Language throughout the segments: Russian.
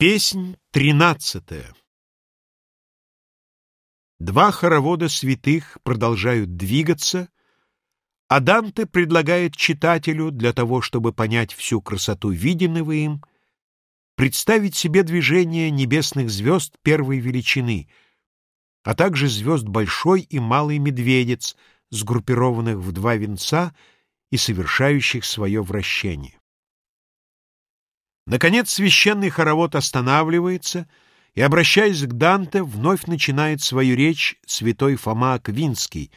Песнь тринадцатая Два хоровода святых продолжают двигаться, а Данте предлагает читателю, для того, чтобы понять всю красоту виденного им, представить себе движение небесных звезд первой величины, а также звезд Большой и Малый Медведец, сгруппированных в два венца и совершающих свое вращение. Наконец священный хоровод останавливается и, обращаясь к Данте, вновь начинает свою речь святой Фома Аквинский,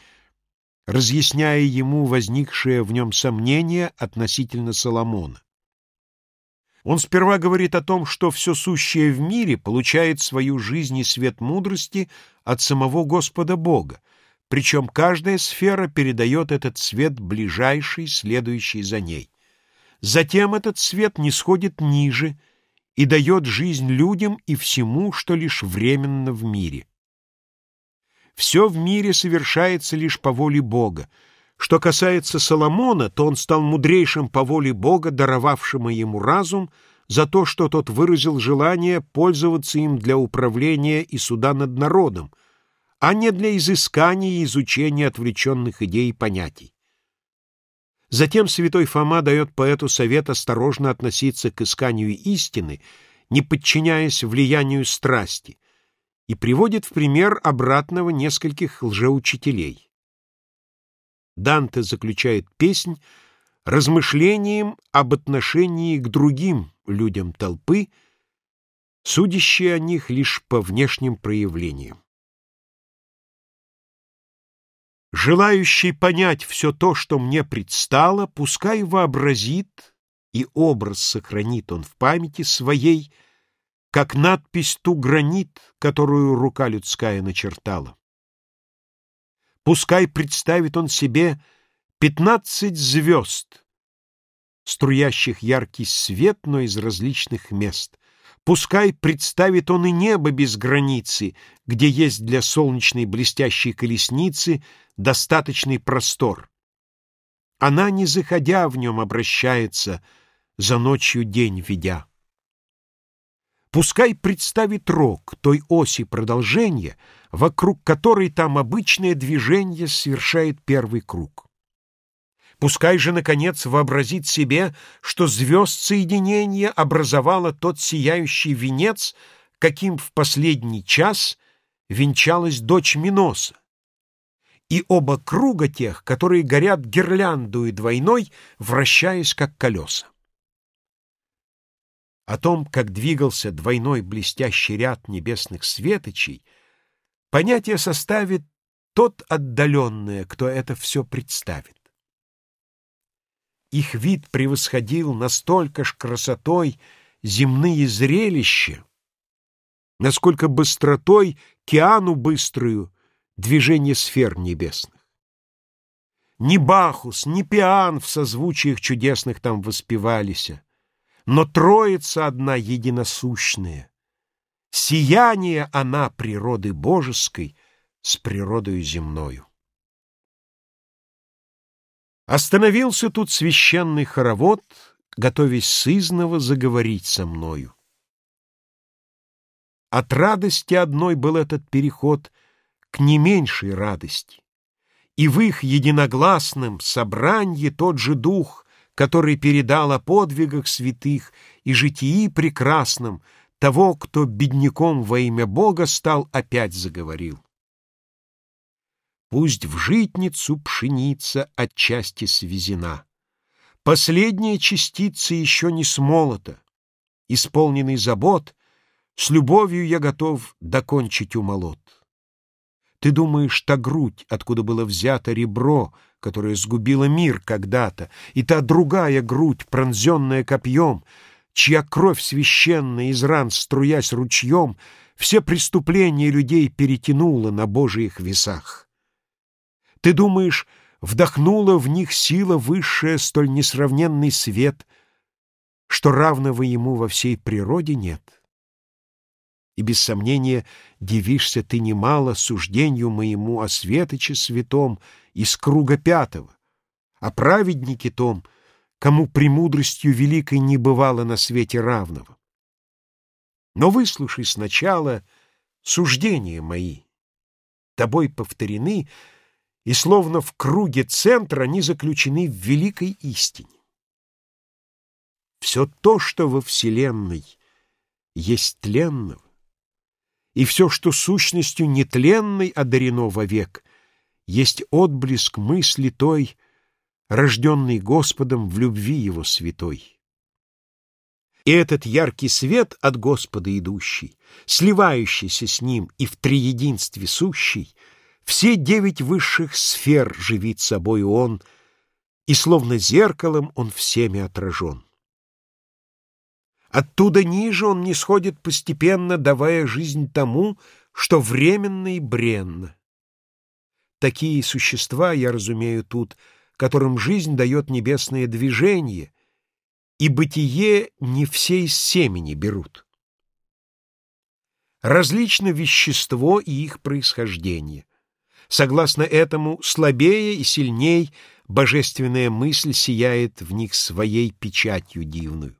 разъясняя ему возникшее в нем сомнение относительно Соломона. Он сперва говорит о том, что все сущее в мире получает свою жизнь и свет мудрости от самого Господа Бога, причем каждая сфера передает этот свет ближайшей, следующей за ней. Затем этот свет не сходит ниже и дает жизнь людям и всему, что лишь временно в мире. Все в мире совершается лишь по воле Бога. Что касается Соломона, то он стал мудрейшим по воле Бога, даровавшему ему разум, за то, что тот выразил желание пользоваться им для управления и суда над народом, а не для изыскания и изучения отвлеченных идей и понятий. Затем святой Фома дает поэту совет осторожно относиться к исканию истины, не подчиняясь влиянию страсти, и приводит в пример обратного нескольких лжеучителей. Данте заключает песнь размышлением об отношении к другим людям толпы, судящие о них лишь по внешним проявлениям. Желающий понять все то, что мне предстало, пускай вообразит, и образ сохранит он в памяти своей, как надпись ту гранит, которую рука людская начертала. Пускай представит он себе пятнадцать звезд, струящих яркий свет, но из различных мест, Пускай представит он и небо без границы, где есть для солнечной блестящей колесницы достаточный простор. Она, не заходя в нем, обращается, за ночью день ведя. Пускай представит рог той оси продолжения, вокруг которой там обычное движение совершает первый круг. Пускай же, наконец, вообразит себе, что звезд соединения образовало тот сияющий венец, каким в последний час венчалась дочь Миноса, и оба круга тех, которые горят гирляндою двойной, вращаясь как колеса. О том, как двигался двойной блестящий ряд небесных светочей, понятие составит тот отдаленное, кто это все представит. Их вид превосходил настолько ж красотой земные зрелища, насколько быстротой Киану быструю движение сфер небесных. Ни Бахус, ни Пиан в созвучиях чудесных там воспевались, но Троица одна единосущная. Сияние она природы божеской с природою земною. Остановился тут священный хоровод, готовясь сызново заговорить со мною. От радости одной был этот переход к не меньшей радости, и в их единогласном собранье тот же дух, который передал о подвигах святых и житии прекрасном того, кто бедняком во имя Бога стал, опять заговорил. Пусть в житницу пшеница отчасти свезена. Последняя частица еще не смолота. Исполненный забот, с любовью я готов докончить умолот. Ты думаешь, та грудь, откуда было взято ребро, которое сгубило мир когда-то, и та другая грудь, пронзенная копьем, чья кровь священная из ран, струясь ручьем, все преступления людей перетянула на божьих весах. Ты думаешь, вдохнула в них сила высшая столь несравненный свет, что равного ему во всей природе нет? И без сомнения дивишься ты немало суждению моему о светоче святом из круга пятого, о праведнике том, кому премудростью великой не бывало на свете равного. Но выслушай сначала суждения мои. Тобой повторены, и словно в круге центра они заключены в великой истине. Все то, что во Вселенной есть тленного, и все, что сущностью нетленной одарено вовек, есть отблеск мысли той, рожденной Господом в любви Его святой. И этот яркий свет от Господа идущий, сливающийся с Ним и в триединстве сущий, все девять высших сфер живит собой Он, и словно зеркалом Он всеми отражен. Оттуда ниже Он не сходит постепенно, давая жизнь тому, что временно и бренно. Такие существа, я разумею тут, которым жизнь дает небесное движение — и бытие не все из семени берут. Различно вещество и их происхождение. Согласно этому, слабее и сильней божественная мысль сияет в них своей печатью дивную.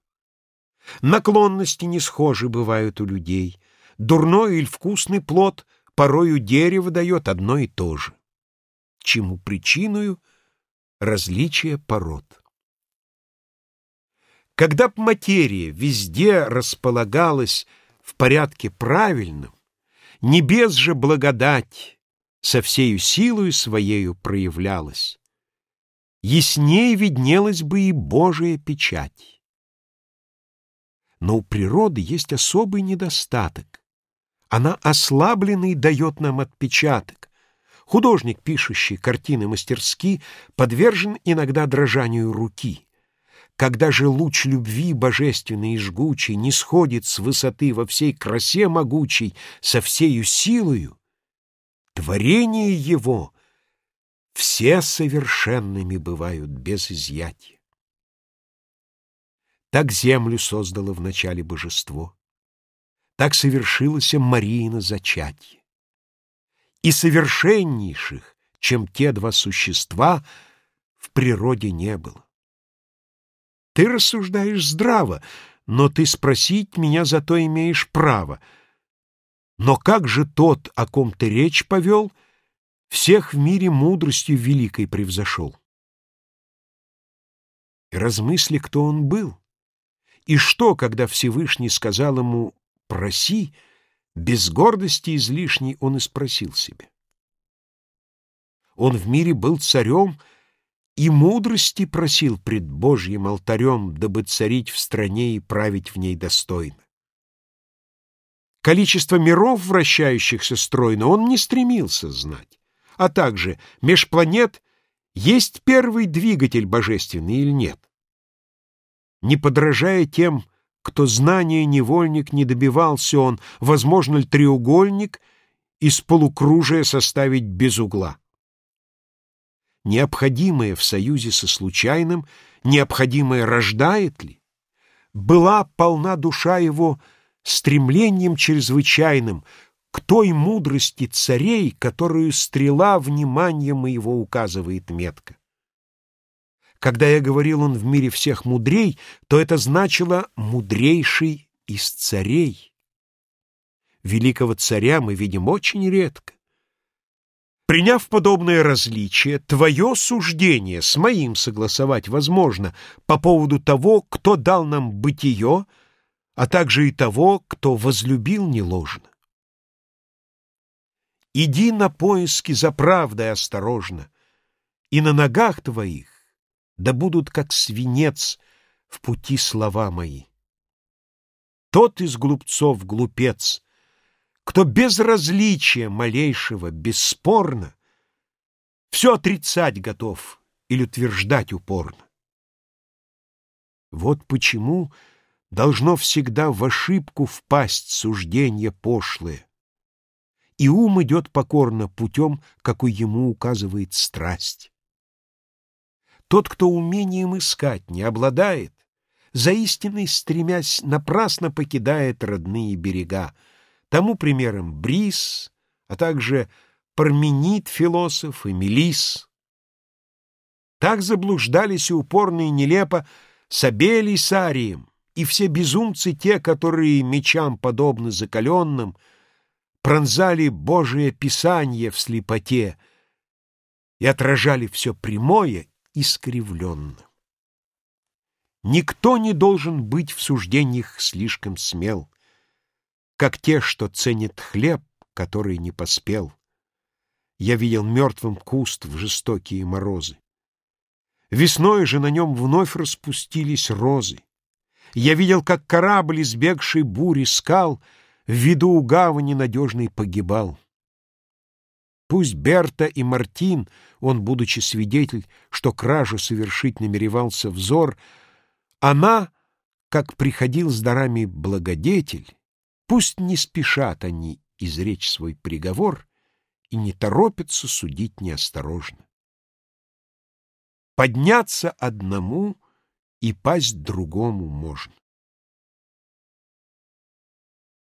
Наклонности не схожи бывают у людей. Дурной или вкусный плод порою дерево дает одно и то же. Чему причиною различие пород. Когда б материя везде располагалась в порядке правильном, небес же благодать со всею силою своею проявлялась, яснее виднелась бы и Божия печать. Но у природы есть особый недостаток. Она ослабленный дает нам отпечаток. Художник, пишущий картины мастерски, подвержен иногда дрожанию руки. Когда же луч любви божественной и жгучей не сходит с высоты во всей красе могучей, со всею силою, творение его все совершенными бывают без изъятия. Так землю создало вначале божество, так совершилось Мариина зачатие. И совершеннейших, чем те два существа, в природе не было. Ты рассуждаешь здраво, но ты спросить меня зато имеешь право. Но как же тот, о ком ты речь повел, всех в мире мудростью великой превзошел? И размысли, кто он был, и что, когда Всевышний сказал ему «проси», без гордости излишней он и спросил себе. Он в мире был царем — и мудрости просил пред Божьим алтарем, дабы царить в стране и править в ней достойно. Количество миров, вращающихся стройно, он не стремился знать, а также меж планет есть первый двигатель божественный или нет. Не подражая тем, кто знания невольник не добивался он, возможно ли треугольник из полукружия составить без угла необходимое в союзе со случайным, необходимое рождает ли? Была полна душа его стремлением чрезвычайным к той мудрости царей, которую стрела внимания моего указывает метко. Когда я говорил он в мире всех мудрей, то это значило «мудрейший из царей». Великого царя мы видим очень редко. Приняв подобное различие, твое суждение с моим согласовать возможно по поводу того, кто дал нам бытие, а также и того, кто возлюбил неложно. Иди на поиски за правдой осторожно, и на ногах твоих да будут как свинец в пути слова мои. Тот из глупцов глупец, кто без различия малейшего, бесспорно, все отрицать готов или утверждать упорно. Вот почему должно всегда в ошибку впасть суждение пошлое, и ум идет покорно путем, какой ему указывает страсть. Тот, кто умением искать не обладает, за истиной стремясь, напрасно покидает родные берега, Тому примером Брис, а также Парменид философ и Мелис. Так заблуждались и упорно и нелепо Сабелий с Арием, и все безумцы те, которые мечам подобны закаленным, пронзали Божие Писание в слепоте и отражали все прямое искривленно. Никто не должен быть в суждениях слишком смел, как те, что ценят хлеб, который не поспел. Я видел мертвым куст в жестокие морозы. Весной же на нем вновь распустились розы. Я видел, как корабль, избегший бури скал, В виду у гавани надежный погибал. Пусть Берта и Мартин, он, будучи свидетель, Что кражу совершить намеревался взор, Она, как приходил с дарами благодетель, Пусть не спешат они изречь свой приговор И не торопятся судить неосторожно. Подняться одному и пасть другому можно.